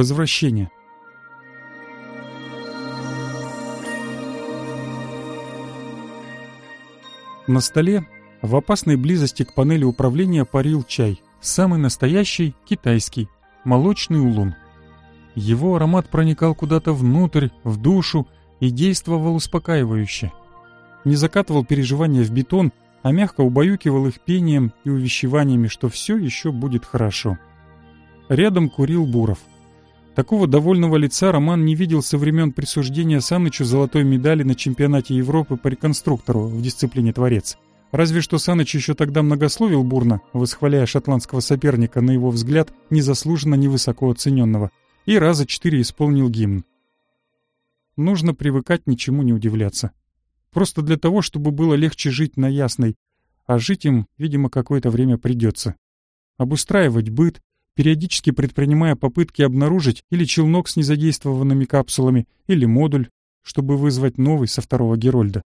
возвращения. На столе в опасной близости к панели управления парил чай. Самый настоящий китайский. Молочный улун. Его аромат проникал куда-то внутрь, в душу и действовал успокаивающе. Не закатывал переживания в бетон, а мягко убаюкивал их пением и увещеваниями, что все еще будет хорошо. Рядом курил Буров. Такого довольного лица Роман не видел со времен присуждения Санычу золотой медали на чемпионате Европы по реконструктору в дисциплине «Творец». Разве что Саныч еще тогда многословил бурно, восхваляя шотландского соперника, на его взгляд, незаслуженно невысоко оцененного, и раза четыре исполнил гимн. Нужно привыкать ничему не удивляться. Просто для того, чтобы было легче жить на Ясной, а жить им, видимо, какое-то время придется. Обустраивать быт, периодически предпринимая попытки обнаружить или челнок с незадействованными капсулами, или модуль, чтобы вызвать новый со второго Герольда.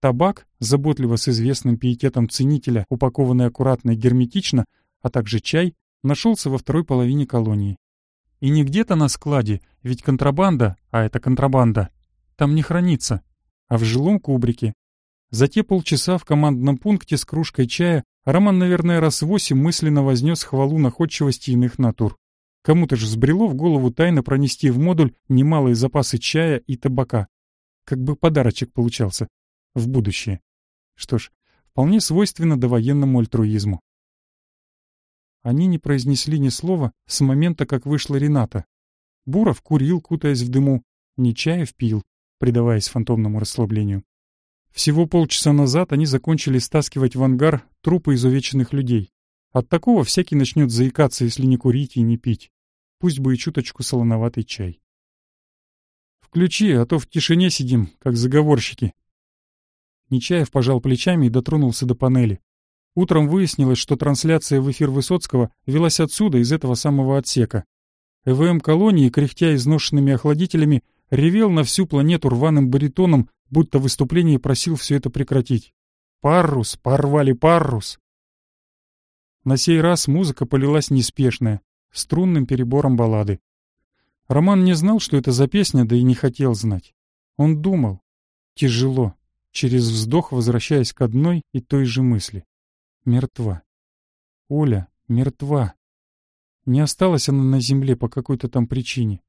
Табак, заботливо с известным пиететом ценителя, упакованный аккуратно и герметично, а также чай, нашелся во второй половине колонии. И не где-то на складе, ведь контрабанда, а это контрабанда, там не хранится, а в жилом кубрике. За те полчаса в командном пункте с кружкой чая Роман, наверное, раз восемь мысленно вознес хвалу находчивости иных натур. Кому-то же сбрело в голову тайно пронести в модуль немалые запасы чая и табака. Как бы подарочек получался. В будущее. Что ж, вполне свойственно довоенному альтруизму. Они не произнесли ни слова с момента, как вышла Рената. Буров курил, кутаясь в дыму, не Нечаев пил, предаваясь фантомному расслаблению. Всего полчаса назад они закончили стаскивать в ангар трупы изувеченных людей. От такого всякий начнет заикаться, если не курить и не пить. Пусть бы и чуточку солоноватый чай. «Включи, а то в тишине сидим, как заговорщики». Нечаев пожал плечами и дотронулся до панели. Утром выяснилось, что трансляция в эфир Высоцкого велась отсюда, из этого самого отсека. ЭВМ-колонии, кряхтя изношенными охладителями, ревел на всю планету рваным баритоном, будто выступление просил все это прекратить. «Паррус! Порвали паррус!» На сей раз музыка полилась неспешная, струнным перебором баллады. Роман не знал, что это за песня, да и не хотел знать. Он думал. Тяжело, через вздох возвращаясь к одной и той же мысли. Мертва. Оля мертва. Не осталась она на земле по какой-то там причине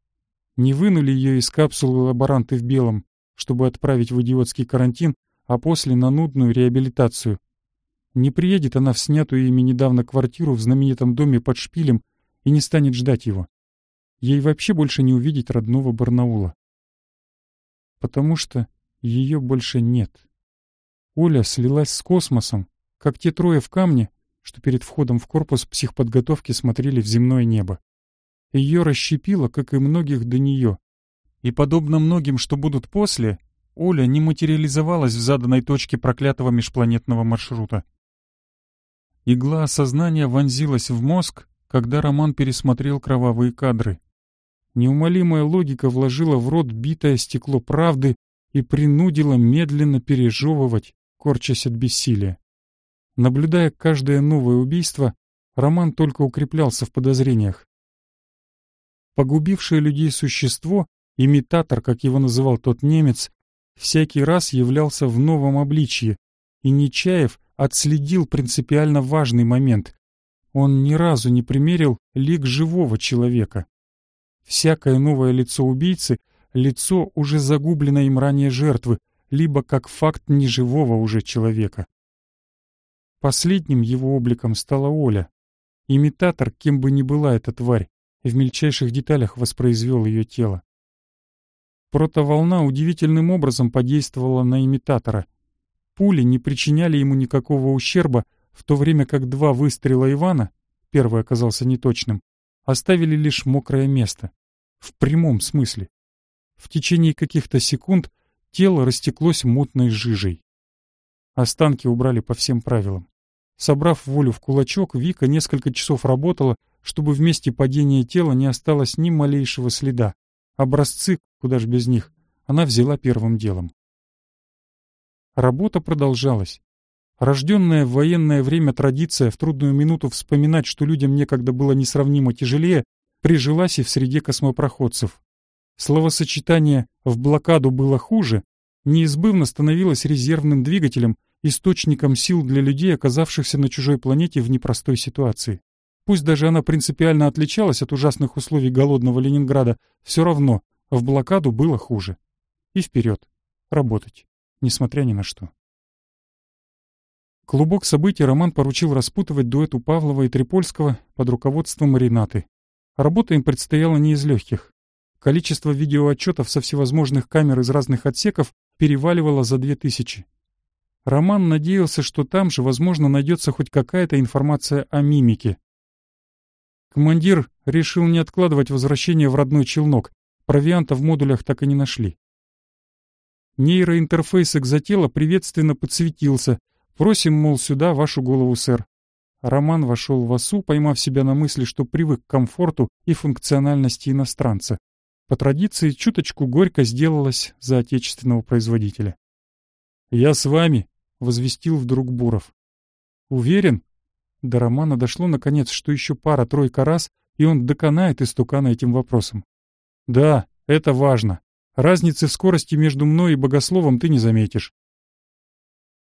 не вынули ее из капсулы лаборанты в белом, чтобы отправить в идиотский карантин, а после на нудную реабилитацию. Не приедет она в снятую ими недавно квартиру в знаменитом доме под шпилем и не станет ждать его. Ей вообще больше не увидеть родного Барнаула. Потому что ее больше нет. Оля слилась с космосом, как те трое в камне, что перед входом в корпус психподготовки смотрели в земное небо ее расщепило, как и многих до нее. И подобно многим, что будут после, Оля не материализовалась в заданной точке проклятого межпланетного маршрута. Игла осознания вонзилась в мозг, когда Роман пересмотрел кровавые кадры. Неумолимая логика вложила в рот битое стекло правды и принудила медленно пережевывать, корчась от бессилия. Наблюдая каждое новое убийство, Роман только укреплялся в подозрениях. Погубившее людей существо, имитатор, как его называл тот немец, всякий раз являлся в новом обличье, и Нечаев отследил принципиально важный момент. Он ни разу не примерил лик живого человека. Всякое новое лицо убийцы — лицо уже загубленной им ранее жертвы, либо как факт неживого уже человека. Последним его обликом стала Оля. Имитатор, кем бы ни была эта тварь, и в мельчайших деталях воспроизвел ее тело. Протоволна удивительным образом подействовала на имитатора. Пули не причиняли ему никакого ущерба, в то время как два выстрела Ивана, первый оказался неточным, оставили лишь мокрое место. В прямом смысле. В течение каких-то секунд тело растеклось мутной жижей. Останки убрали по всем правилам. Собрав волю в кулачок, Вика несколько часов работала, чтобы вместе месте падения тела не осталось ни малейшего следа. Образцы, куда ж без них, она взяла первым делом. Работа продолжалась. Рожденная в военное время традиция в трудную минуту вспоминать, что людям некогда было несравнимо тяжелее, прижилась и в среде космопроходцев. Словосочетание «в блокаду было хуже» неизбывно становилось резервным двигателем — источником сил для людей, оказавшихся на чужой планете в непростой ситуации. Пусть даже она принципиально отличалась от ужасных условий голодного Ленинграда, все равно в блокаду было хуже. И вперед. Работать. Несмотря ни на что. Клубок событий Роман поручил распутывать дуэту Павлова и Трипольского под руководством Ренаты. Работа им предстояла не из легких. Количество видеоотчетов со всевозможных камер из разных отсеков переваливало за две тысячи. Роман надеялся, что там же, возможно, найдется хоть какая-то информация о мимике. Командир решил не откладывать возвращение в родной челнок. Провианта в модулях так и не нашли. Нейроинтерфейс экзотела приветственно подсветился. Просим, мол, сюда вашу голову, сэр. Роман вошел в ОСУ, поймав себя на мысли, что привык к комфорту и функциональности иностранца. По традиции, чуточку горько сделалось за отечественного производителя. «Я с вами», возвестил вдруг Буров. «Уверен?» До Романа дошло наконец, что еще пара-тройка раз, и он доконает истукана этим вопросом. «Да, это важно. Разницы в скорости между мной и богословом ты не заметишь».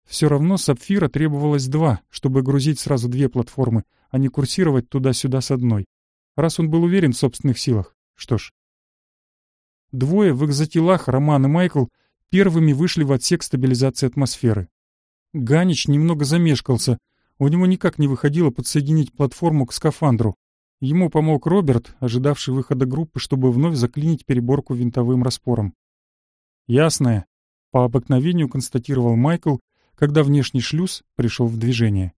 Все равно сапфира требовалось два, чтобы грузить сразу две платформы, а не курсировать туда-сюда с одной. Раз он был уверен в собственных силах, что ж. Двое в экзотелах, Роман и Майкл, первыми вышли в отсек стабилизации атмосферы. Ганич немного замешкался. У него никак не выходило подсоединить платформу к скафандру. Ему помог Роберт, ожидавший выхода группы, чтобы вновь заклинить переборку винтовым распором. «Ясное», — по обыкновению констатировал Майкл, когда внешний шлюз пришел в движение.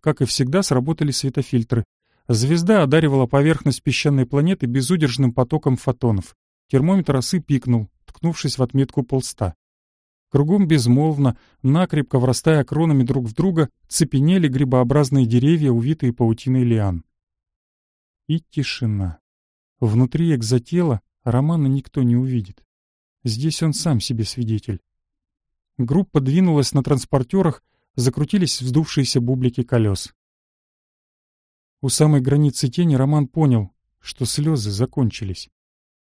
Как и всегда, сработали светофильтры. Звезда одаривала поверхность песчаной планеты безудержным потоком фотонов. Термометр осы пикнул, ткнувшись в отметку полста. Кругом безмолвно, накрепко врастая кронами друг в друга, цепенели грибообразные деревья, увитые паутиной лиан. И тишина. Внутри экзотела Романа никто не увидит. Здесь он сам себе свидетель. Группа двинулась на транспортерах, закрутились вздувшиеся бублики колес. У самой границы тени Роман понял, что слезы закончились.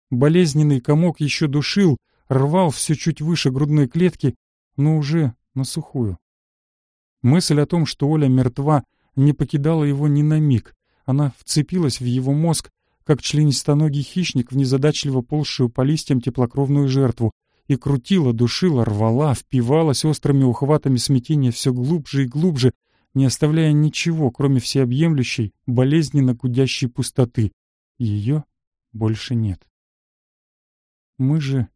Болезненный комок еще душил — рвал все чуть выше грудной клетки, но уже на сухую. Мысль о том, что Оля мертва, не покидала его ни на миг. Она вцепилась в его мозг, как членистоногий хищник в незадачливо ползшую по листьям теплокровную жертву, и крутила, душила, рвала, впивалась острыми ухватами смятения все глубже и глубже, не оставляя ничего, кроме всеобъемлющей, болезненно гудящей пустоты. Ее больше нет. Мы же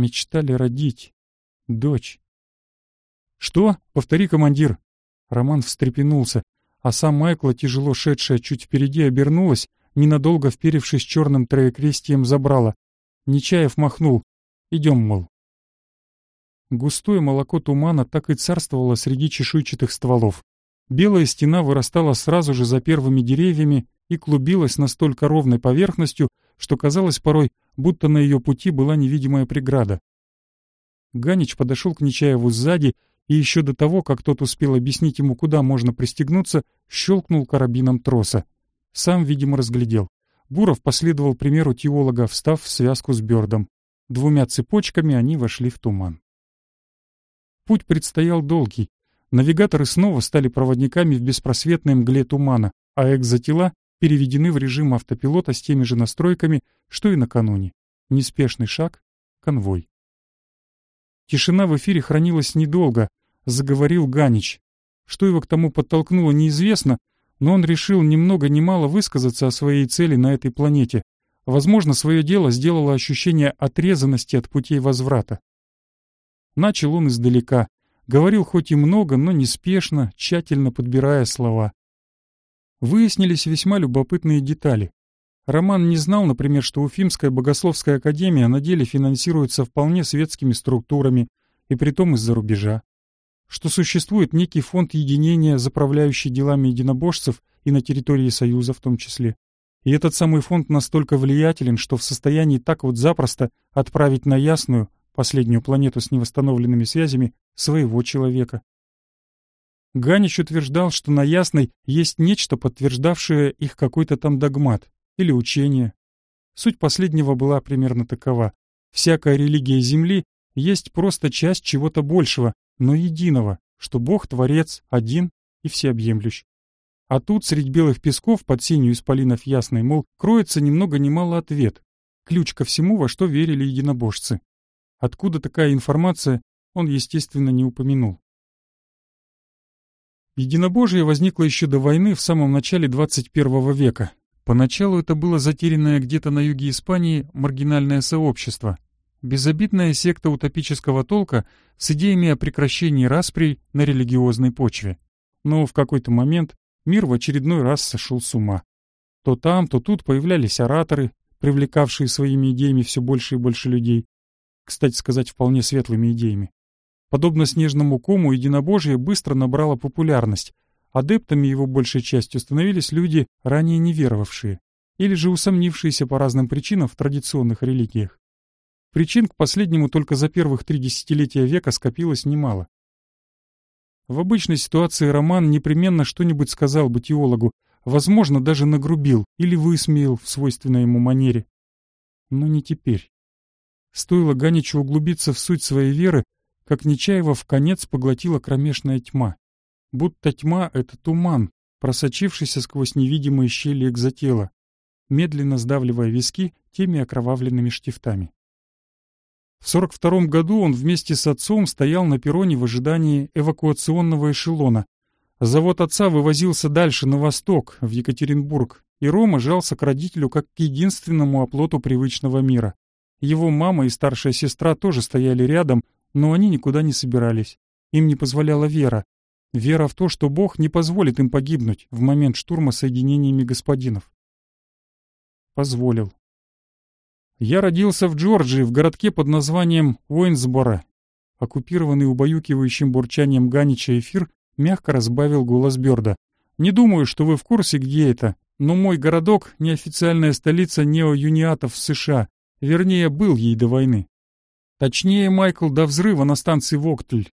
мечтали родить. Дочь. «Что?» — повтори, командир. Роман встрепенулся, а сам Майкла, тяжело шедшая чуть впереди, обернулась, ненадолго вперевшись черным троекрестием, забрала. Нечаев махнул. «Идем, мол». Густое молоко тумана так и царствовало среди чешуйчатых стволов. Белая стена вырастала сразу же за первыми деревьями и клубилась настолько ровной поверхностью, что казалось порой, будто на ее пути была невидимая преграда. Ганич подошел к Нечаеву сзади и еще до того, как тот успел объяснить ему, куда можно пристегнуться, щелкнул карабином троса. Сам, видимо, разглядел. Буров последовал примеру теолога, встав в связку с Бёрдом. Двумя цепочками они вошли в туман. Путь предстоял долгий. Навигаторы снова стали проводниками в беспросветной мгле тумана, а экзотела переведены в режим автопилота с теми же настройками, что и накануне. Неспешный шаг, конвой. Тишина в эфире хранилась недолго, заговорил Ганич. Что его к тому подтолкнуло, неизвестно, но он решил ни много ни мало высказаться о своей цели на этой планете. Возможно, свое дело сделало ощущение отрезанности от путей возврата. Начал он издалека. Говорил хоть и много, но неспешно, тщательно подбирая слова выяснились весьма любопытные детали. Роман не знал, например, что Уфимская богословская академия на деле финансируется вполне светскими структурами, и притом из-за рубежа. Что существует некий фонд единения, заправляющий делами единобожцев и на территории Союза в том числе. И этот самый фонд настолько влиятелен, что в состоянии так вот запросто отправить на ясную, последнюю планету с невосстановленными связями, своего человека. Ганич утверждал, что на Ясной есть нечто, подтверждавшее их какой-то там догмат или учение. Суть последнего была примерно такова. Всякая религия Земли есть просто часть чего-то большего, но единого, что Бог — Творец, один и всеобъемлющ. А тут, средь белых песков, под сенью исполинов Ясной, мол, кроется немного много ни мало ответ. Ключ ко всему, во что верили единобожцы. Откуда такая информация, он, естественно, не упомянул. Единобожие возникло еще до войны в самом начале 21 века. Поначалу это было затерянное где-то на юге Испании маргинальное сообщество. Безобидная секта утопического толка с идеями о прекращении расприй на религиозной почве. Но в какой-то момент мир в очередной раз сошел с ума. То там, то тут появлялись ораторы, привлекавшие своими идеями все больше и больше людей. Кстати сказать, вполне светлыми идеями. Подобно снежному кому, единобожие быстро набрало популярность. Адептами его большей частью становились люди, ранее не веровавшие, или же усомнившиеся по разным причинам в традиционных религиях. Причин к последнему только за первых три десятилетия века скопилось немало. В обычной ситуации Роман непременно что-нибудь сказал бы теологу, возможно, даже нагрубил или высмеял в свойственной ему манере. Но не теперь. Стоило Ганичу углубиться в суть своей веры, как Нечаева в конец поглотила кромешная тьма. Будто тьма — это туман, просочившийся сквозь невидимые щели экзотела, медленно сдавливая виски теми окровавленными штифтами. В 42 году он вместе с отцом стоял на перроне в ожидании эвакуационного эшелона. Завод отца вывозился дальше, на восток, в Екатеринбург, и Рома жался к родителю как к единственному оплоту привычного мира. Его мама и старшая сестра тоже стояли рядом, но они никуда не собирались. Им не позволяла вера. Вера в то, что Бог не позволит им погибнуть в момент штурма соединениями господинов. Позволил. Я родился в Джорджии, в городке под названием Уэйнсборо. Оккупированный убаюкивающим бурчанием Ганича эфир мягко разбавил голос Бёрда. «Не думаю, что вы в курсе, где это, но мой городок — неофициальная столица неоюниатов в США, вернее, был ей до войны. Точнее, Майкл до взрыва на станции Воктль.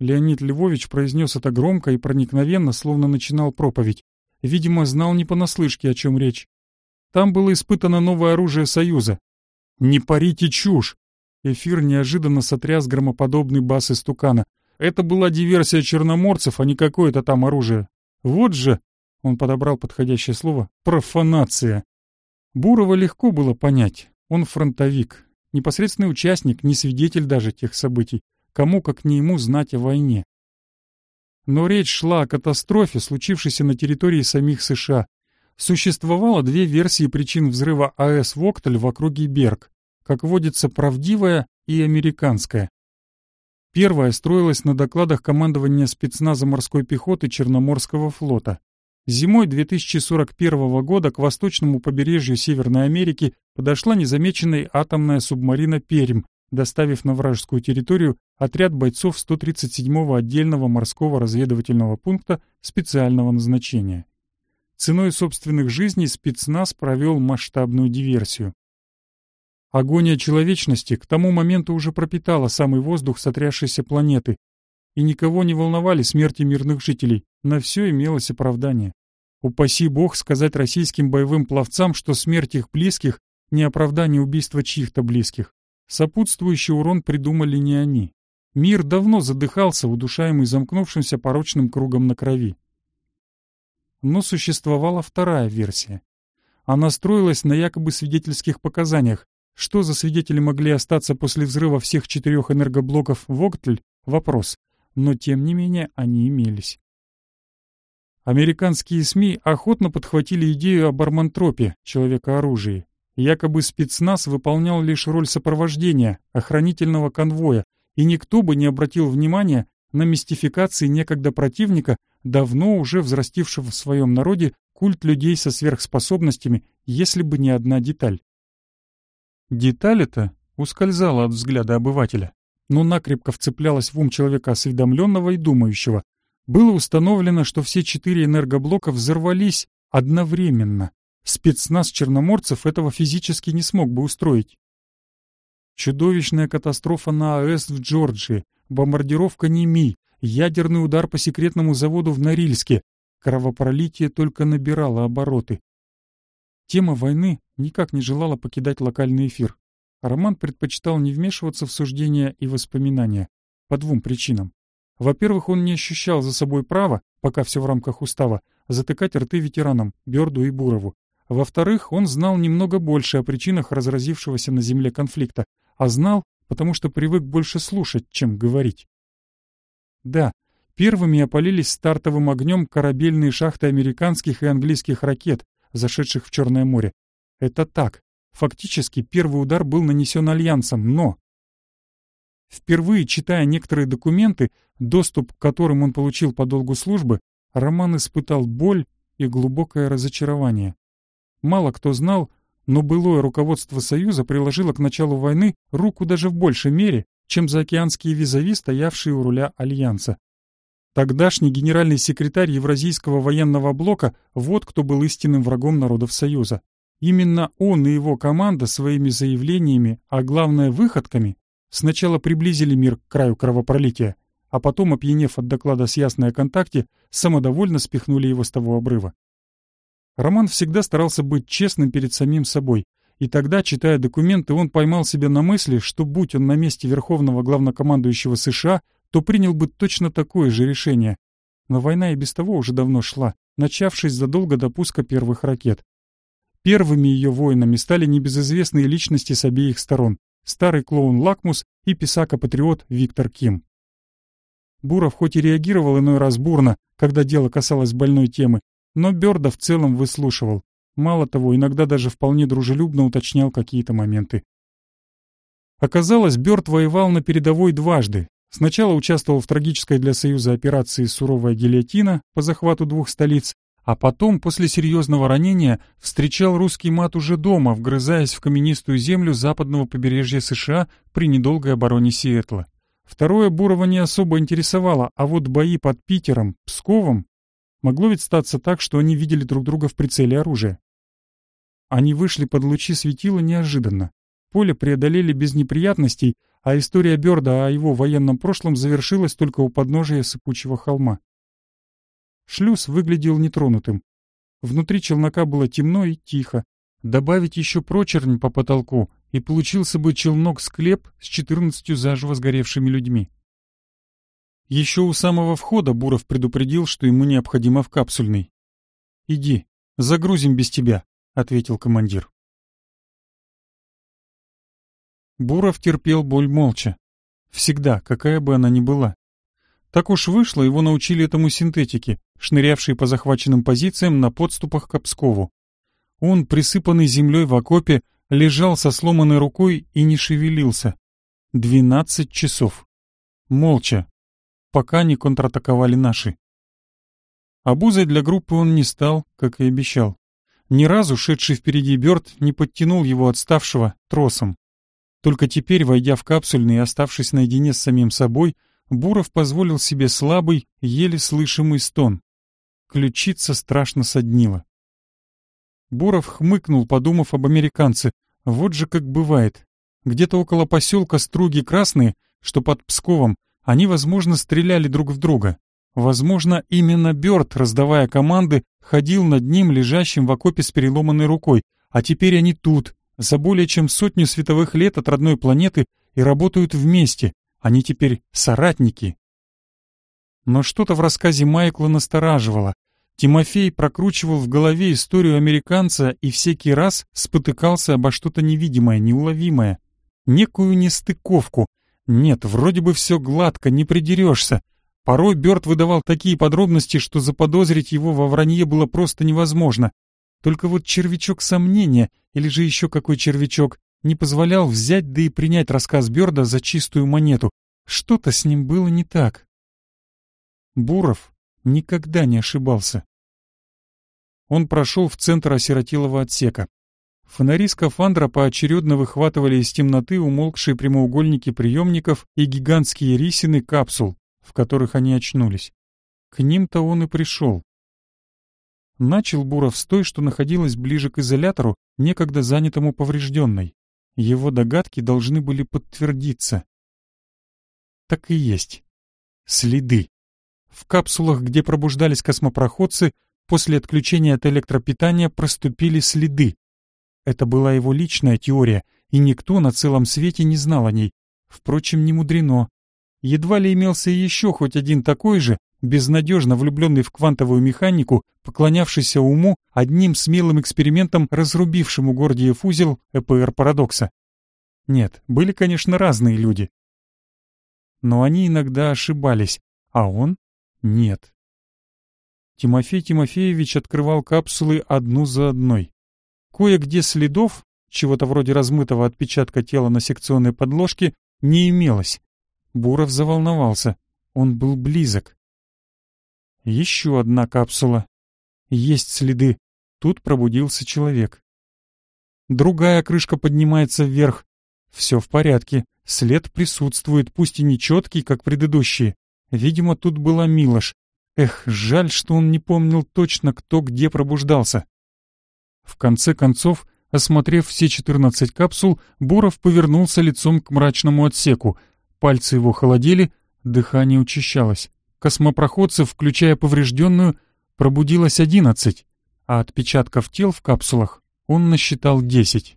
Леонид Львович произнес это громко и проникновенно, словно начинал проповедь. Видимо, знал не понаслышке, о чем речь. Там было испытано новое оружие Союза. «Не парите чушь!» Эфир неожиданно сотряс громоподобный бас истукана. «Это была диверсия черноморцев, а не какое-то там оружие. Вот же!» — он подобрал подходящее слово. «Профанация!» Бурова легко было понять. Он фронтовик, непосредственный участник, не свидетель даже тех событий, кому как не ему знать о войне. Но речь шла о катастрофе, случившейся на территории самих США. Существовало две версии причин взрыва АЭС «Воктель» в округе Берг, как водится, правдивая и американская. Первая строилась на докладах командования спецназа морской пехоты Черноморского флота. Зимой 2041 года к восточному побережью Северной Америки подошла незамеченная атомная субмарина «Пермь», доставив на вражескую территорию отряд бойцов 137-го отдельного морского разведывательного пункта специального назначения. Ценой собственных жизней спецназ провел масштабную диверсию. Агония человечности к тому моменту уже пропитала самый воздух сотрясшейся планеты, и никого не волновали смерти мирных жителей, на все имелось оправдание. Упаси бог сказать российским боевым пловцам, что смерть их близких — не оправдание убийства чьих-то близких. Сопутствующий урон придумали не они. Мир давно задыхался, удушаемый замкнувшимся порочным кругом на крови. Но существовала вторая версия. Она строилась на якобы свидетельских показаниях. Что за свидетели могли остаться после взрыва всех четырех энергоблоков в Огтль? Вопрос но тем не менее они имелись. Американские СМИ охотно подхватили идею об армантропе, человека-оружии. Якобы спецназ выполнял лишь роль сопровождения, охранительного конвоя, и никто бы не обратил внимания на мистификации некогда противника, давно уже взрастившего в своем народе культ людей со сверхспособностями, если бы не одна деталь. Деталь эта ускользала от взгляда обывателя но накрепко вцеплялась в ум человека осведомленного и думающего. Было установлено, что все четыре энергоблока взорвались одновременно. Спецназ черноморцев этого физически не смог бы устроить. Чудовищная катастрофа на АЭС в Джорджии, бомбардировка Неми, ядерный удар по секретному заводу в Норильске. Кровопролитие только набирало обороты. Тема войны никак не желала покидать локальный эфир. А роман предпочитал не вмешиваться в суждения и воспоминания. По двум причинам. Во-первых, он не ощущал за собой права, пока все в рамках устава, затыкать рты ветеранам, Берду и Бурову. Во-вторых, он знал немного больше о причинах разразившегося на земле конфликта, а знал, потому что привык больше слушать, чем говорить. Да, первыми опалились стартовым огнем корабельные шахты американских и английских ракет, зашедших в Черное море. Это так, Фактически первый удар был нанесен Альянсом, но... Впервые читая некоторые документы, доступ к которым он получил по долгу службы, Роман испытал боль и глубокое разочарование. Мало кто знал, но былое руководство Союза приложило к началу войны руку даже в большей мере, чем заокеанские визави, стоявшие у руля Альянса. Тогдашний генеральный секретарь Евразийского военного блока – вот кто был истинным врагом народов Союза. Именно он и его команда своими заявлениями, а главное выходками, сначала приблизили мир к краю кровопролития, а потом, опьянев от доклада с ясной о контакте, самодовольно спихнули его с того обрыва. Роман всегда старался быть честным перед самим собой, и тогда, читая документы, он поймал себя на мысли, что будь он на месте верховного главнокомандующего США, то принял бы точно такое же решение. Но война и без того уже давно шла, начавшись задолго до пуска первых ракет. Первыми ее воинами стали небезызвестные личности с обеих сторон — старый клоун Лакмус и писака-патриот Виктор Ким. Буров хоть и реагировал иной раз бурно, когда дело касалось больной темы, но Бёрда в целом выслушивал. Мало того, иногда даже вполне дружелюбно уточнял какие-то моменты. Оказалось, Бёрд воевал на передовой дважды. Сначала участвовал в трагической для Союза операции «Суровая гильотина» по захвату двух столиц, а потом, после серьезного ранения, встречал русский мат уже дома, вгрызаясь в каменистую землю западного побережья США при недолгой обороне Сиэтла. Второе Бурова не особо интересовало, а вот бои под Питером, Псковом... Могло ведь статься так, что они видели друг друга в прицеле оружия. Они вышли под лучи светила неожиданно. Поле преодолели без неприятностей, а история Бёрда о его военном прошлом завершилась только у подножия сыпучего холма. Шлюз выглядел нетронутым. Внутри челнока было темно и тихо. Добавить еще прочернь по потолку, и получился бы челнок-склеп с 14 заживо сгоревшими людьми. Еще у самого входа Буров предупредил, что ему необходимо в капсульный. «Иди, загрузим без тебя», — ответил командир. Буров терпел боль молча. Всегда, какая бы она ни была. Так уж вышло, его научили этому синтетики, шнырявшие по захваченным позициям на подступах к Пскову. Он, присыпанный землей в окопе, лежал со сломанной рукой и не шевелился. Двенадцать часов. Молча. Пока не контратаковали наши. Обузой для группы он не стал, как и обещал. Ни разу шедший впереди Бёрд не подтянул его отставшего тросом. Только теперь, войдя в капсульный и оставшись наедине с самим собой, Буров позволил себе слабый, еле слышимый стон. Ключица страшно соднила. Буров хмыкнул, подумав об американце. Вот же как бывает. Где-то около поселка Струги Красные, что под Псковом, они, возможно, стреляли друг в друга. Возможно, именно Бёрд, раздавая команды, ходил над ним, лежащим в окопе с переломанной рукой. А теперь они тут, за более чем сотню световых лет от родной планеты, и работают вместе, они теперь соратники. Но что-то в рассказе Майкла настораживало. Тимофей прокручивал в голове историю американца и всякий раз спотыкался обо что-то невидимое, неуловимое. Некую нестыковку. Нет, вроде бы все гладко, не придерешься. Порой Бёрд выдавал такие подробности, что заподозрить его во вранье было просто невозможно. Только вот червячок сомнения, или же еще какой червячок, не позволял взять да и принять рассказ Бёрда за чистую монету. Что-то с ним было не так. Буров никогда не ошибался. Он прошел в центр осиротилого отсека. Фонари скафандра поочередно выхватывали из темноты умолкшие прямоугольники приемников и гигантские рисины капсул, в которых они очнулись. К ним-то он и пришел. Начал Буров с той, что находилась ближе к изолятору, некогда занятому поврежденной. Его догадки должны были подтвердиться. Так и есть. Следы. В капсулах, где пробуждались космопроходцы, после отключения от электропитания проступили следы. Это была его личная теория, и никто на целом свете не знал о ней. Впрочем, не мудрено. Едва ли имелся еще хоть один такой же, безнадежно влюбленный в квантовую механику, поклонявшийся уму, одним смелым экспериментом, разрубившему Гордиев узел ЭПР-парадокса. Нет, были, конечно, разные люди. Но они иногда ошибались, а он — нет. Тимофей Тимофеевич открывал капсулы одну за одной. Кое-где следов, чего-то вроде размытого отпечатка тела на секционной подложке, не имелось. Буров заволновался. Он был близок. Еще одна капсула. Есть следы. Тут пробудился человек. Другая крышка поднимается вверх. Все в порядке. След присутствует, пусть и нечеткий, как предыдущие. Видимо, тут была Милош. Эх, жаль, что он не помнил точно, кто где пробуждался. В конце концов, осмотрев все 14 капсул, Буров повернулся лицом к мрачному отсеку. Пальцы его холодели, дыхание учащалось космопроходцев, включая поврежденную, пробудилось 11, а отпечатков тел в капсулах он насчитал 10.